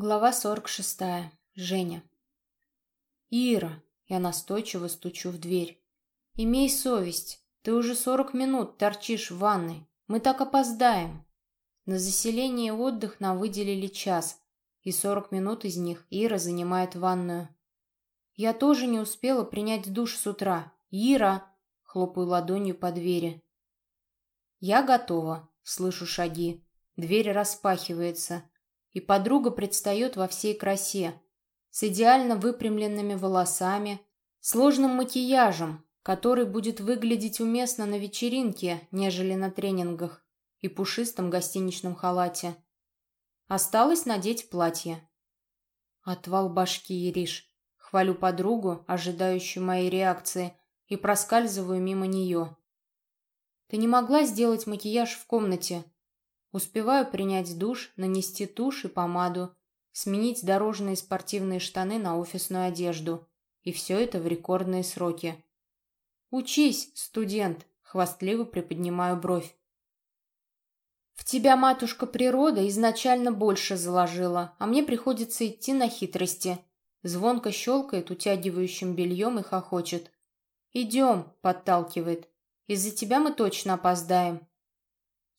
Глава 46. Женя. «Ира!» — я настойчиво стучу в дверь. «Имей совесть. Ты уже сорок минут торчишь в ванной. Мы так опоздаем». На заселение и отдых нам выделили час, и сорок минут из них Ира занимает ванную. Я тоже не успела принять душ с утра. «Ира!» — хлопаю ладонью по двери. «Я готова», — слышу шаги. Дверь распахивается и подруга предстает во всей красе, с идеально выпрямленными волосами, сложным макияжем, который будет выглядеть уместно на вечеринке, нежели на тренингах, и пушистом гостиничном халате. Осталось надеть платье. Отвал башки, Ириш. Хвалю подругу, ожидающую моей реакции, и проскальзываю мимо нее. Ты не могла сделать макияж в комнате, Успеваю принять душ, нанести тушь и помаду, сменить дорожные спортивные штаны на офисную одежду. И все это в рекордные сроки. «Учись, студент!» — хвастливо приподнимаю бровь. «В тебя матушка природа изначально больше заложила, а мне приходится идти на хитрости». Звонко щелкает утягивающим бельем и хохочет. «Идем», — подталкивает. «Из-за тебя мы точно опоздаем».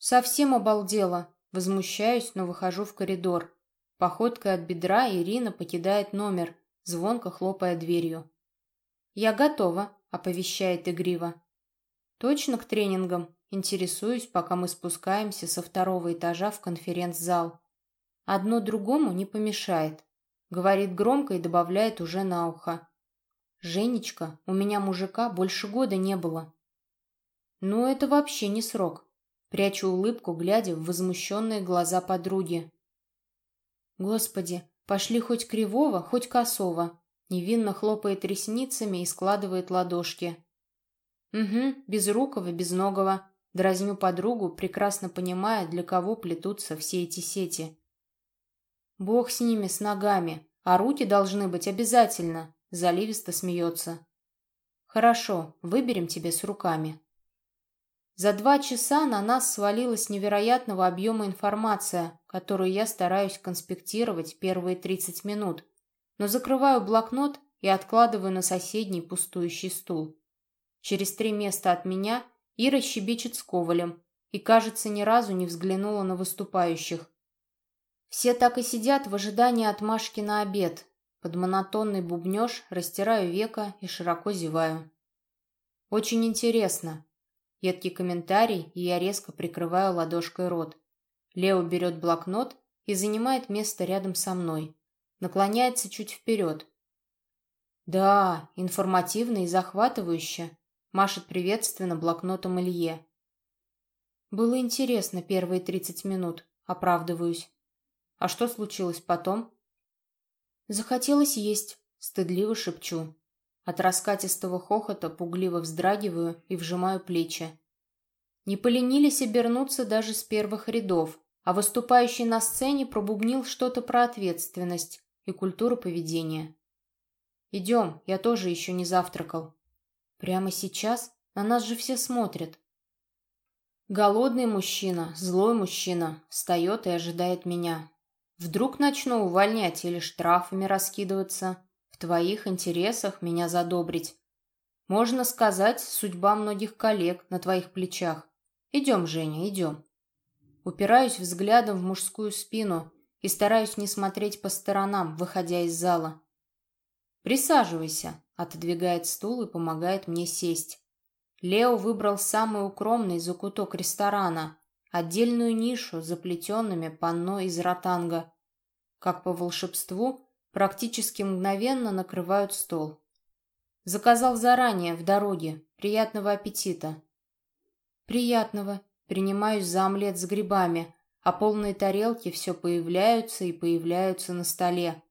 Совсем обалдела. Возмущаюсь, но выхожу в коридор. Походкой от бедра Ирина покидает номер, звонко хлопая дверью. «Я готова», — оповещает игриво. «Точно к тренингам?» Интересуюсь, пока мы спускаемся со второго этажа в конференц-зал. Одно другому не помешает. Говорит громко и добавляет уже на ухо. «Женечка, у меня мужика больше года не было». «Ну, это вообще не срок. Прячу улыбку, глядя в возмущенные глаза подруги. Господи, пошли хоть кривого, хоть косого. Невинно хлопает ресницами и складывает ладошки. Угу, безрукого, безногого. Дразню подругу, прекрасно понимая, для кого плетутся все эти сети. Бог с ними, с ногами, а руки должны быть обязательно. Заливисто смеется. Хорошо, выберем тебе с руками. За два часа на нас свалилась невероятного объема информация, которую я стараюсь конспектировать первые 30 минут, но закрываю блокнот и откладываю на соседний пустующий стул. Через три места от меня Ира щебечет с Ковалем и, кажется, ни разу не взглянула на выступающих. Все так и сидят в ожидании отмашки на обед. Под монотонный бубнеж растираю века и широко зеваю. Очень интересно, Едкий комментарий, и я резко прикрываю ладошкой рот. Лео берет блокнот и занимает место рядом со мной. Наклоняется чуть вперед. «Да, информативно и захватывающе», — машет приветственно блокнотом Илье. «Было интересно первые тридцать минут», — оправдываюсь. «А что случилось потом?» «Захотелось есть», — стыдливо шепчу. От раскатистого хохота пугливо вздрагиваю и вжимаю плечи. Не поленились обернуться даже с первых рядов, а выступающий на сцене пробубнил что-то про ответственность и культуру поведения. «Идем, я тоже еще не завтракал». «Прямо сейчас? На нас же все смотрят». Голодный мужчина, злой мужчина, встает и ожидает меня. Вдруг начну увольнять или штрафами раскидываться твоих интересах меня задобрить. Можно сказать, судьба многих коллег на твоих плечах. Идем, Женя, идем. Упираюсь взглядом в мужскую спину и стараюсь не смотреть по сторонам, выходя из зала. «Присаживайся», — отодвигает стул и помогает мне сесть. Лео выбрал самый укромный закуток ресторана, отдельную нишу с заплетенными панно из ротанга. Как по волшебству, Практически мгновенно накрывают стол. Заказал заранее, в дороге. Приятного аппетита. Приятного. Принимаюсь за омлет с грибами, а полные тарелки все появляются и появляются на столе.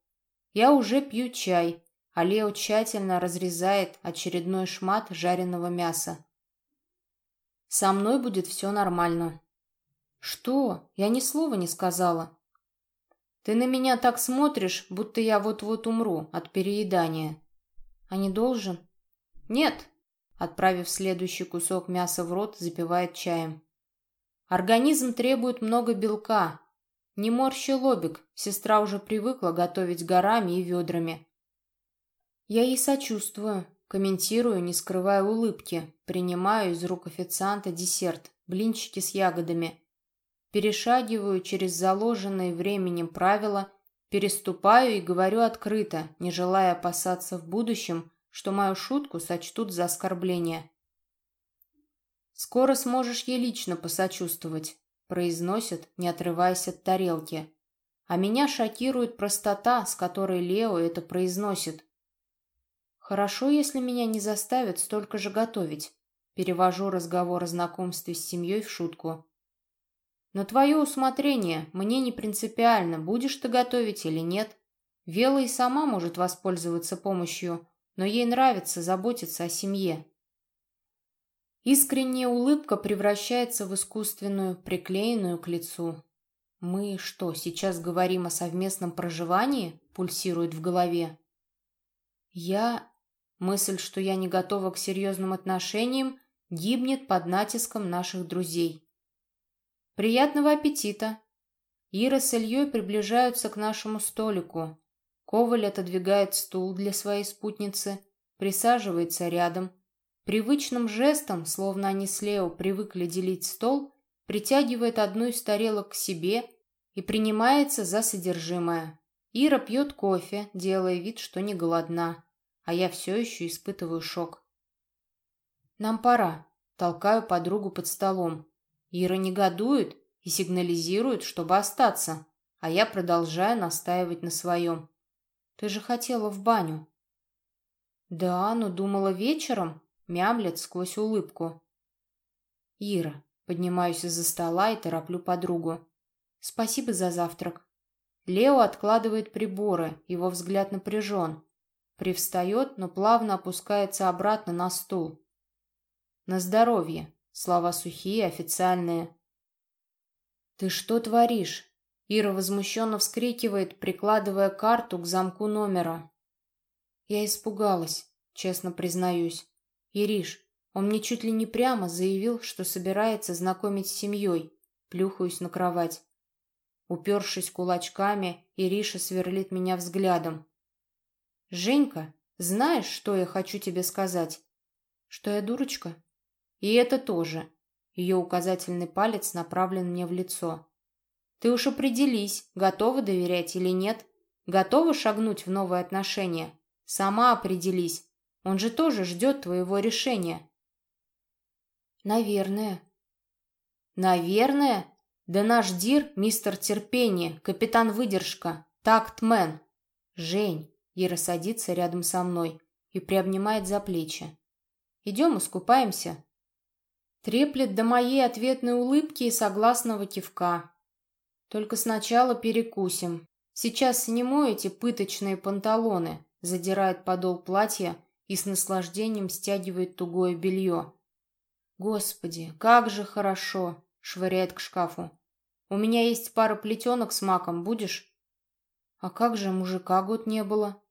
Я уже пью чай, а Лео тщательно разрезает очередной шмат жареного мяса. Со мной будет все нормально. Что? Я ни слова не сказала. Ты на меня так смотришь, будто я вот-вот умру от переедания. А не должен? Нет. Отправив следующий кусок мяса в рот, запивает чаем. Организм требует много белка. Не морщи лобик, сестра уже привыкла готовить горами и ведрами. Я ей сочувствую, комментирую, не скрывая улыбки, принимаю из рук официанта десерт, блинчики с ягодами. Перешагиваю через заложенные временем правила, переступаю и говорю открыто, не желая опасаться в будущем, что мою шутку сочтут за оскорбление. «Скоро сможешь ей лично посочувствовать произносит, не отрываясь от тарелки. А меня шокирует простота, с которой Лео это произносит. Хорошо, если меня не заставят столько же готовить. Перевожу разговор о знакомстве с семьей в шутку. На твое усмотрение, мне не принципиально, будешь ты готовить или нет. Вела и сама может воспользоваться помощью, но ей нравится заботиться о семье. Искренняя улыбка превращается в искусственную, приклеенную к лицу. «Мы что, сейчас говорим о совместном проживании?» – пульсирует в голове. «Я...» Мысль, что я не готова к серьезным отношениям, гибнет под натиском наших друзей. «Приятного аппетита!» Ира с Ильей приближаются к нашему столику. Коваль отодвигает стул для своей спутницы, присаживается рядом – Привычным жестом, словно они с Лео привыкли делить стол, притягивает одну из тарелок к себе и принимается за содержимое. Ира пьет кофе, делая вид, что не голодна, а я все еще испытываю шок. «Нам пора», — толкаю подругу под столом. Ира негодует и сигнализирует, чтобы остаться, а я продолжаю настаивать на своем. «Ты же хотела в баню». «Да, но думала вечером», мямлет сквозь улыбку. «Ира», поднимаюсь из-за стола и тороплю подругу. «Спасибо за завтрак». Лео откладывает приборы, его взгляд напряжен. Привстает, но плавно опускается обратно на стул. «На здоровье», слова сухие, официальные. «Ты что творишь?» Ира возмущенно вскрикивает, прикладывая карту к замку номера. Я испугалась, честно признаюсь. «Ириш, он мне чуть ли не прямо заявил, что собирается знакомить с семьей. Плюхаюсь на кровать. Упершись кулачками, Ириша сверлит меня взглядом. «Женька, знаешь, что я хочу тебе сказать?» «Что я дурочка?» «И это тоже». Ее указательный палец направлен мне в лицо. «Ты уж определись, готова доверять или нет. Готова шагнуть в новые отношения? Сама определись, он же тоже ждет твоего решения. Наверное. Наверное? Да наш Дир, мистер терпение, капитан выдержка, тактмен. Жень. Ира садится рядом со мной и приобнимает за плечи. Идем искупаемся. Треплет до моей ответной улыбки и согласного кивка. Только сначала перекусим. Сейчас сниму эти пыточные панталоны, задирает подол платья и с наслаждением стягивает тугое белье. «Господи, как же хорошо!» — швыряет к шкафу. «У меня есть пара плетенок с маком, будешь?» «А как же мужика год не было?»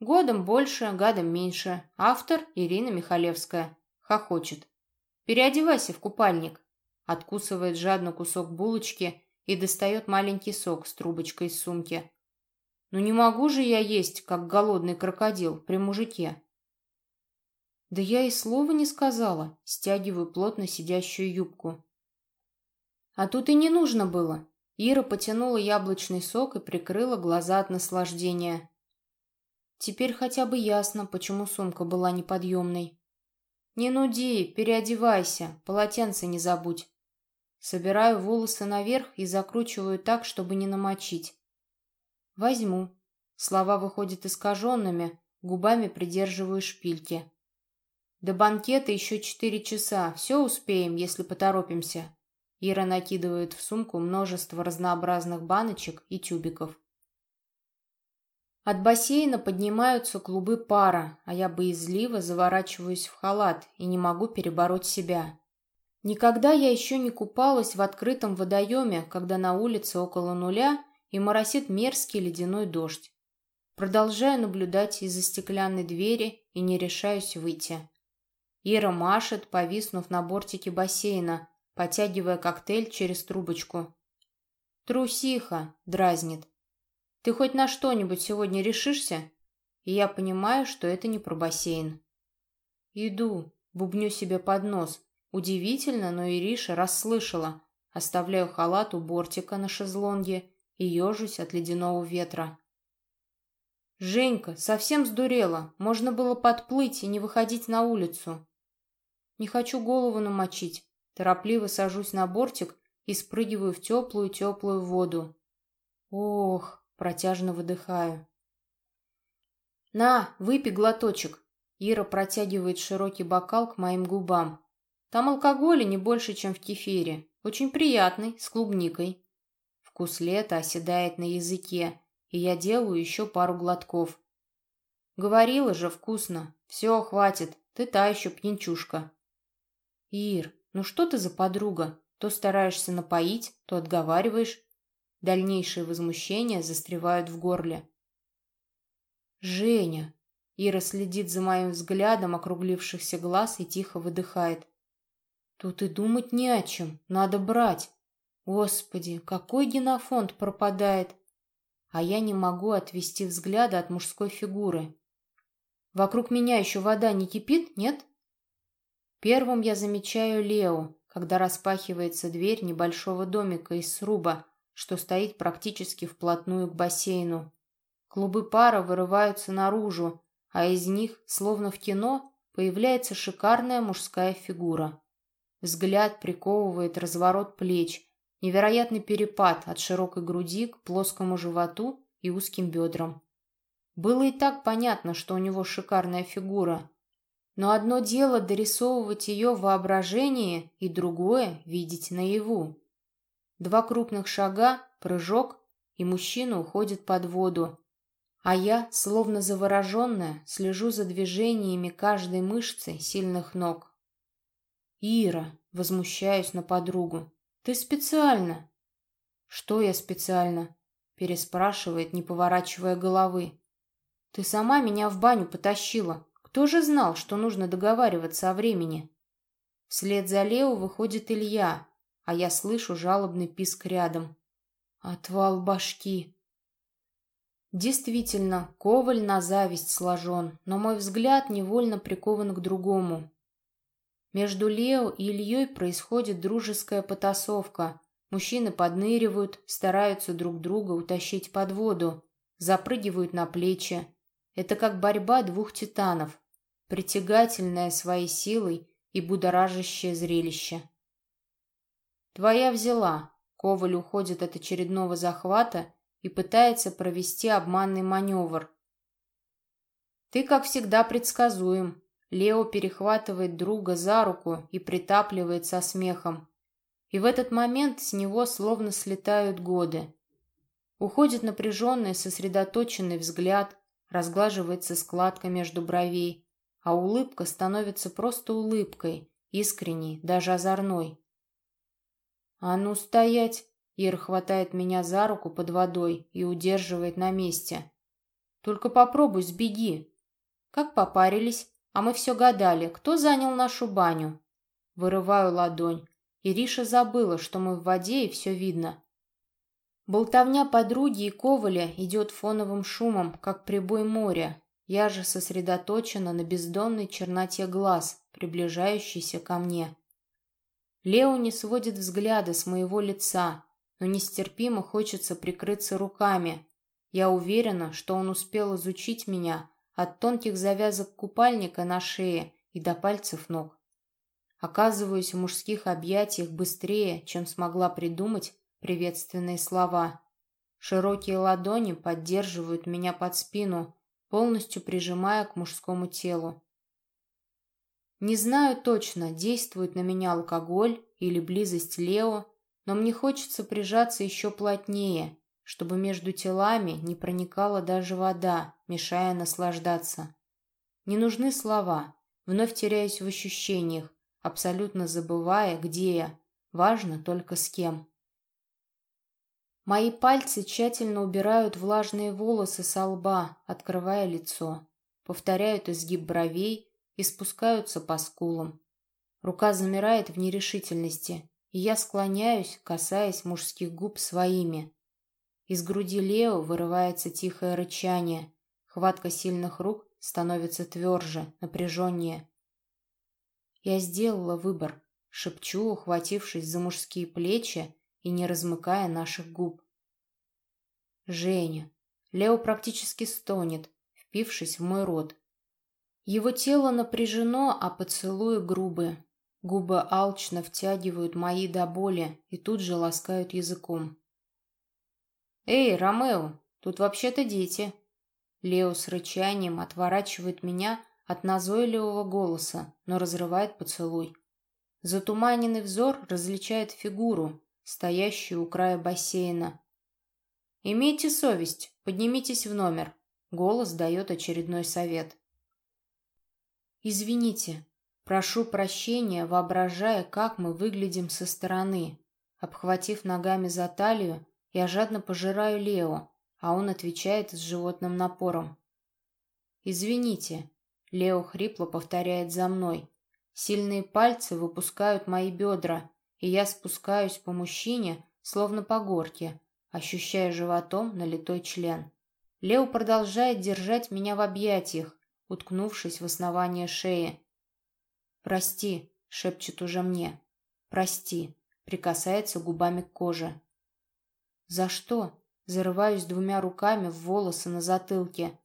«Годом больше, гадом меньше. Автор Ирина Михалевская. Хохочет. Переодевайся в купальник». Откусывает жадно кусок булочки и достает маленький сок с трубочкой из сумки. «Ну не могу же я есть, как голодный крокодил, при мужике». Да я и слова не сказала, стягиваю плотно сидящую юбку. А тут и не нужно было. Ира потянула яблочный сок и прикрыла глаза от наслаждения. Теперь хотя бы ясно, почему сумка была неподъемной. «Не нуди, переодевайся, полотенце не забудь». Собираю волосы наверх и закручиваю так, чтобы не намочить. «Возьму». Слова выходят искаженными, губами придерживаю шпильки. До банкета еще четыре часа. Все успеем, если поторопимся. Ира накидывает в сумку множество разнообразных баночек и тюбиков. От бассейна поднимаются клубы пара, а я боязливо заворачиваюсь в халат и не могу перебороть себя. Никогда я еще не купалась в открытом водоеме, когда на улице около нуля и моросит мерзкий ледяной дождь. Продолжаю наблюдать из-за стеклянной двери и не решаюсь выйти. Ира машет, повиснув на бортике бассейна, потягивая коктейль через трубочку. Трусиха, дразнит. Ты хоть на что-нибудь сегодня решишься? И я понимаю, что это не про бассейн. Иду, бубню себе под нос. Удивительно, но Ириша расслышала. Оставляю халат у бортика на шезлонге и ежусь от ледяного ветра. «Женька, совсем сдурела. Можно было подплыть и не выходить на улицу». «Не хочу голову намочить». Торопливо сажусь на бортик и спрыгиваю в теплую-теплую воду. «Ох!» — протяжно выдыхаю. «На, выпей глоточек». Ира протягивает широкий бокал к моим губам. «Там алкоголя не больше, чем в кефире. Очень приятный, с клубникой». Вкус лета оседает на языке, и я делаю еще пару глотков. Говорила же, вкусно. Все, хватит, ты та еще пьянчушка. Ир, ну что ты за подруга? То стараешься напоить, то отговариваешь. Дальнейшие возмущения застревают в горле. Женя. Ира следит за моим взглядом округлившихся глаз и тихо выдыхает. Тут и думать не о чем, надо брать. Господи, какой генофонд пропадает а я не могу отвести взгляда от мужской фигуры. Вокруг меня еще вода не кипит, нет? Первым я замечаю Лео, когда распахивается дверь небольшого домика из сруба, что стоит практически вплотную к бассейну. Клубы пара вырываются наружу, а из них, словно в кино, появляется шикарная мужская фигура. Взгляд приковывает разворот плеч, Невероятный перепад от широкой груди к плоскому животу и узким бедрам. Было и так понятно, что у него шикарная фигура. Но одно дело дорисовывать ее в воображении, и другое — видеть наяву. Два крупных шага, прыжок, и мужчина уходит под воду. А я, словно завороженная, слежу за движениями каждой мышцы сильных ног. «Ира!» — возмущаюсь на подругу. Ты специально. Что я специально? Переспрашивает, не поворачивая головы. Ты сама меня в баню потащила. Кто же знал, что нужно договариваться о времени? Вслед за Лео выходит Илья, а я слышу жалобный писк рядом. Отвал башки. Действительно, коваль на зависть сложен, но мой взгляд невольно прикован к другому. Между Лео и Ильей происходит дружеская потасовка. Мужчины подныривают, стараются друг друга утащить под воду, запрыгивают на плечи. Это как борьба двух титанов, притягательное своей силой и будоражащее зрелище. «Твоя взяла». Коваль уходит от очередного захвата и пытается провести обманный маневр. «Ты, как всегда, предсказуем», Лео перехватывает друга за руку и притапливает со смехом. И в этот момент с него словно слетают годы. Уходит напряженный, сосредоточенный взгляд, разглаживается складка между бровей, а улыбка становится просто улыбкой, искренней, даже озорной. «А ну, стоять!» Ир хватает меня за руку под водой и удерживает на месте. «Только попробуй, сбеги!» «Как попарились?» А мы все гадали, кто занял нашу баню. Вырываю ладонь. Ириша забыла, что мы в воде и все видно. Болтовня подруги и Коваля идет фоновым шумом, как прибой моря. Я же сосредоточена на бездонной черноте глаз, приближающейся ко мне. Лео не сводит взгляда с моего лица, но нестерпимо хочется прикрыться руками. Я уверена, что он успел изучить меня, от тонких завязок купальника на шее и до пальцев ног. Оказываюсь в мужских объятиях быстрее, чем смогла придумать приветственные слова. Широкие ладони поддерживают меня под спину, полностью прижимая к мужскому телу. Не знаю точно, действует на меня алкоголь или близость Лео, но мне хочется прижаться еще плотнее, чтобы между телами не проникала даже вода, мешая наслаждаться. Не нужны слова, вновь теряюсь в ощущениях, абсолютно забывая, где я, важно только с кем. Мои пальцы тщательно убирают влажные волосы со лба, открывая лицо, повторяют изгиб бровей и спускаются по скулам. Рука замирает в нерешительности. и я склоняюсь, касаясь мужских губ своими. Из груди Лео вырывается тихое рычание. Хватка сильных рук становится тверже, напряженнее. Я сделала выбор, шепчу, ухватившись за мужские плечи и не размыкая наших губ. Женя. Лео практически стонет, впившись в мой рот. Его тело напряжено, а поцелуи грубые. Губы алчно втягивают мои до боли и тут же ласкают языком. «Эй, Ромео, тут вообще-то дети!» Лео с рычанием отворачивает меня от назойливого голоса, но разрывает поцелуй. Затуманенный взор различает фигуру, стоящую у края бассейна. «Имейте совесть, поднимитесь в номер», — голос дает очередной совет. «Извините», Прошу прощения, воображая, как мы выглядим со стороны. Обхватив ногами за талию, я жадно пожираю Лео, а он отвечает с животным напором. «Извините», — Лео хрипло повторяет за мной. Сильные пальцы выпускают мои бедра, и я спускаюсь по мужчине, словно по горке, ощущая животом налитой член. Лео продолжает держать меня в объятиях, уткнувшись в основание шеи, «Прости», — шепчет уже мне. «Прости», — прикасается губами к коже. «За что?» — зарываюсь двумя руками в волосы на затылке.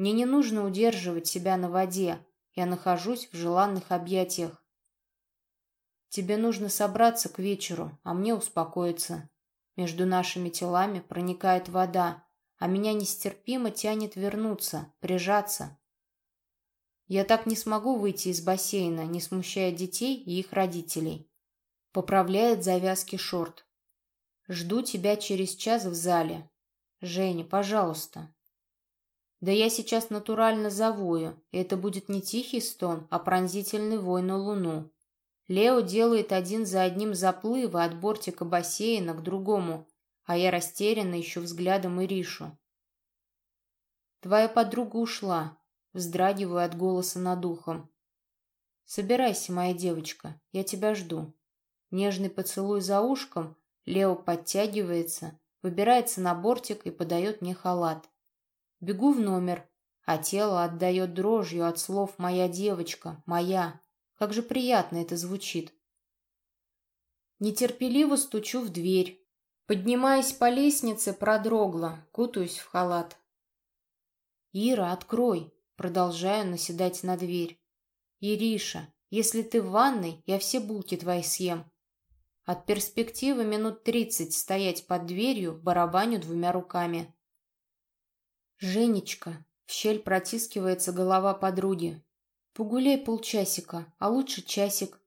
Мне не нужно удерживать себя на воде. Я нахожусь в желанных объятиях. Тебе нужно собраться к вечеру, а мне успокоиться. Между нашими телами проникает вода, а меня нестерпимо тянет вернуться, прижаться, я так не смогу выйти из бассейна, не смущая детей и их родителей. Поправляет завязки шорт. Жду тебя через час в зале. Женя, пожалуйста. Да я сейчас натурально завою, и это будет не тихий стон, а пронзительный вой на луну. Лео делает один за одним заплывы от бортика бассейна к другому, а я растерянно ищу взглядом Иришу. Твоя подруга ушла, Вздрагиваю от голоса над ухом. «Собирайся, моя девочка, я тебя жду». Нежный поцелуй за ушком, Лео подтягивается, выбирается на бортик и подает мне халат. Бегу в номер, а тело отдает дрожью от слов «моя девочка», «моя». Как же приятно это звучит. Нетерпеливо стучу в дверь. Поднимаясь по лестнице, продрогла, кутаюсь в халат. «Ира, открой!» Продолжаю наседать на дверь. «Ириша, если ты в ванной, я все булки твои съем». От перспективы минут тридцать стоять под дверью, барабаню двумя руками. «Женечка», — в щель протискивается голова подруги. «Погуляй полчасика, а лучше часик».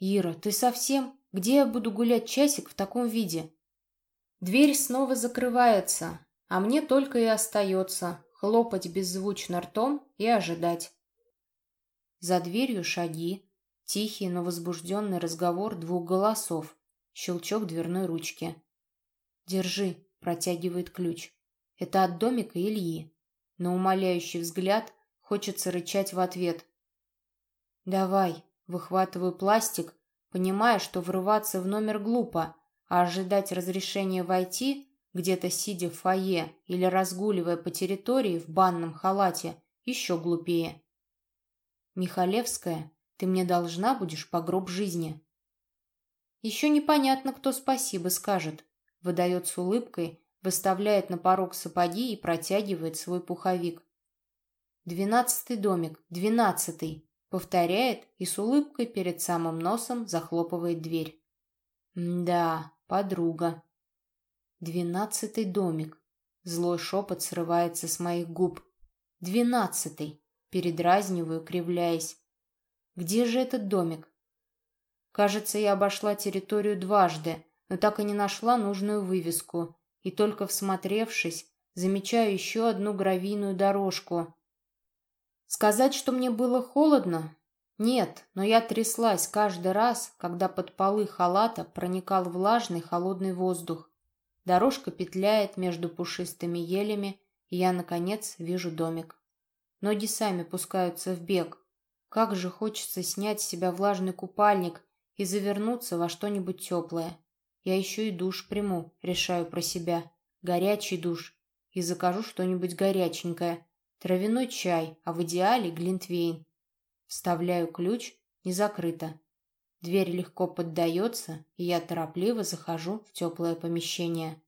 «Ира, ты совсем? Где я буду гулять часик в таком виде?» Дверь снова закрывается, а мне только и остается хлопать беззвучно ртом и ожидать. За дверью шаги, тихий, но возбужденный разговор двух голосов, щелчок дверной ручки. «Держи», — протягивает ключ. Это от домика Ильи. На умоляющий взгляд хочется рычать в ответ. «Давай», — выхватываю пластик, понимая, что врываться в номер глупо, а ожидать разрешения войти где-то сидя в фойе или разгуливая по территории в банном халате, еще глупее. Михалевская, ты мне должна будешь по гроб жизни. Еще непонятно, кто спасибо скажет. Выдает с улыбкой, выставляет на порог сапоги и протягивает свой пуховик. «Двенадцатый домик, двенадцатый!» Повторяет и с улыбкой перед самым носом захлопывает дверь. «Да, подруга». Двенадцатый домик. Злой шепот срывается с моих губ. Двенадцатый. Передразниваю, кривляясь. Где же этот домик? Кажется, я обошла территорию дважды, но так и не нашла нужную вывеску. И только всмотревшись, замечаю еще одну гравийную дорожку. Сказать, что мне было холодно? Нет, но я тряслась каждый раз, когда под полы халата проникал влажный холодный воздух. Дорожка петляет между пушистыми елями, и я, наконец, вижу домик. Ноги сами пускаются в бег. Как же хочется снять с себя влажный купальник и завернуться во что-нибудь теплое. Я еще и душ приму, решаю про себя. Горячий душ. И закажу что-нибудь горяченькое. Травяной чай, а в идеале глинтвейн. Вставляю ключ, не закрыто. Дверь легко поддается, и я торопливо захожу в теплое помещение.